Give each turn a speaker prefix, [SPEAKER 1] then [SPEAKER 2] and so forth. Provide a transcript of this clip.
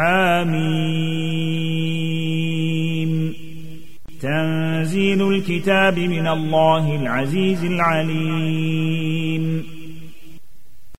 [SPEAKER 1] حاميم تنزيل الكتاب من الله العزيز العليم.